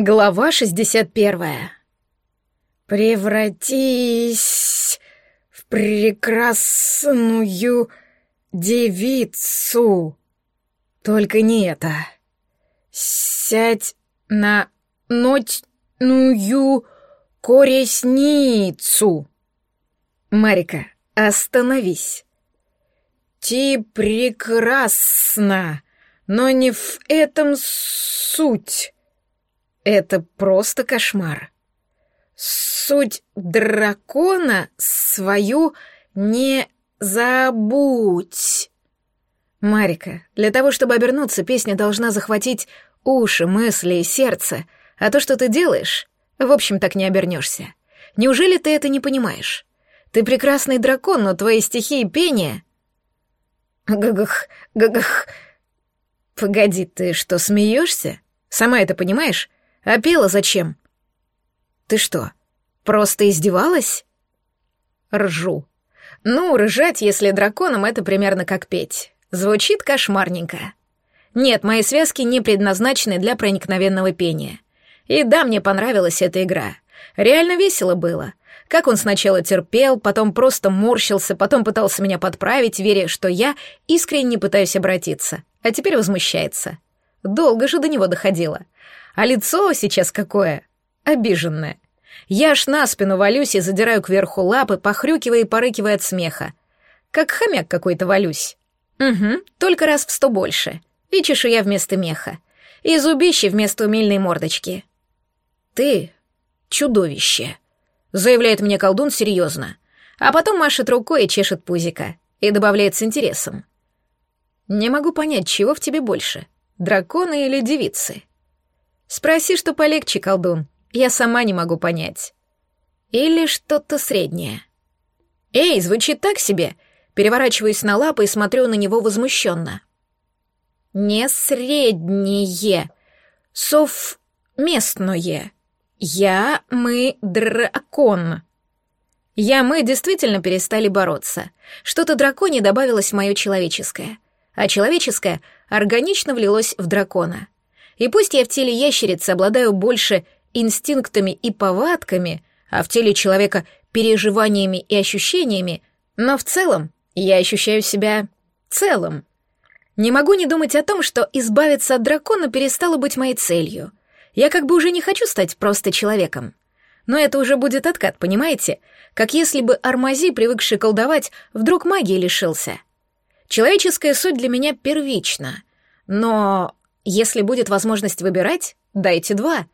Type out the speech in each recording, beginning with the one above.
Глава 61. Превратись в прекрасную девицу. Только не это. Сядь на ночную коресницу. Марика, остановись. Ти прекрасна, но не в этом суть. Это просто кошмар. Суть дракона свою не забудь. Марика, для того, чтобы обернуться, песня должна захватить уши, мысли и сердце, а то, что ты делаешь, в общем, так не обернешься. Неужели ты это не понимаешь? Ты прекрасный дракон, но твои стихи и пение... Гагах, гагах... Погоди, ты что, смеешься? Сама это понимаешь? А пела зачем? Ты что, просто издевалась? Ржу. Ну, ржать, если драконом, это примерно как петь. Звучит кошмарненько. Нет, мои связки не предназначены для проникновенного пения. И да, мне понравилась эта игра. Реально весело было. Как он сначала терпел, потом просто морщился, потом пытался меня подправить, веря, что я искренне пытаюсь обратиться, а теперь возмущается. Долго же до него доходило. А лицо сейчас какое? Обиженное. Я аж на спину валюсь и задираю кверху лапы, похрюкивая и порыкивая от смеха. Как хомяк какой-то валюсь. Угу, только раз в сто больше. И чешуя вместо меха. И зубище вместо умильной мордочки. Ты — чудовище, — заявляет мне колдун серьезно. А потом машет рукой и чешет пузика. И добавляет с интересом. Не могу понять, чего в тебе больше — драконы или девицы? Спроси, что полегче, колдун. Я сама не могу понять. Или что-то среднее. Эй, звучит так себе. Переворачиваюсь на лапы и смотрю на него возмущенно. Не среднее. Совместное. Я, мы, дракон. Я, мы действительно перестали бороться. Что-то драконе добавилось мое человеческое. А человеческое органично влилось в дракона. И пусть я в теле ящерицы обладаю больше инстинктами и повадками, а в теле человека переживаниями и ощущениями, но в целом я ощущаю себя целым. Не могу не думать о том, что избавиться от дракона перестало быть моей целью. Я как бы уже не хочу стать просто человеком. Но это уже будет откат, понимаете? Как если бы Армази, привыкший колдовать, вдруг магии лишился. Человеческая суть для меня первична. Но если будет возможность выбирать, дайте два.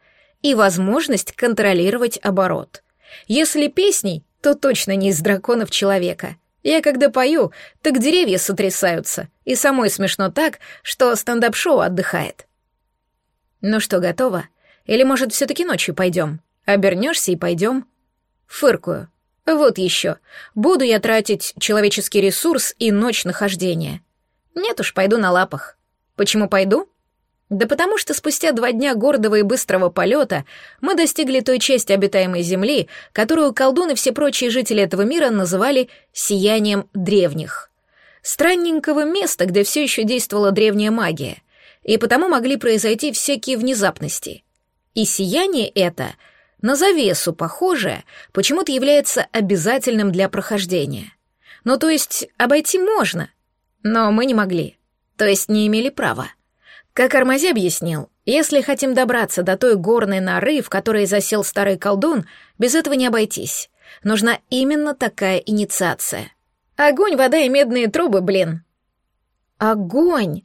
И возможность контролировать оборот. Если песней, то точно не из драконов человека. Я когда пою, так деревья сотрясаются, и самой смешно так, что стендап-шоу отдыхает. Ну что, готово? Или, может, все-таки ночью пойдем? Обернешься и пойдем? Фыркую. Вот еще. Буду я тратить человеческий ресурс и ночь нахождения. Нет уж, пойду на лапах. Почему пойду? Да потому что спустя два дня гордого и быстрого полета мы достигли той части обитаемой Земли, которую колдуны и все прочие жители этого мира называли «сиянием древних». Странненького места, где все еще действовала древняя магия, и потому могли произойти всякие внезапности. И сияние это, на завесу похожее, почему-то является обязательным для прохождения. Ну, то есть обойти можно, но мы не могли, то есть не имели права. Как Армази объяснил, если хотим добраться до той горной норы, в которой засел старый колдун, без этого не обойтись. Нужна именно такая инициация. Огонь, вода и медные трубы, блин. Огонь!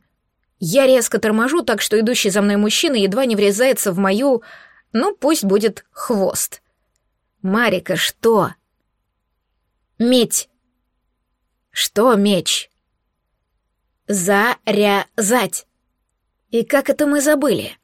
Я резко торможу, так что идущий за мной мужчина едва не врезается в мою... Ну, пусть будет хвост. Марика, что? Медь. Что меч? Зарязать. И как это мы забыли?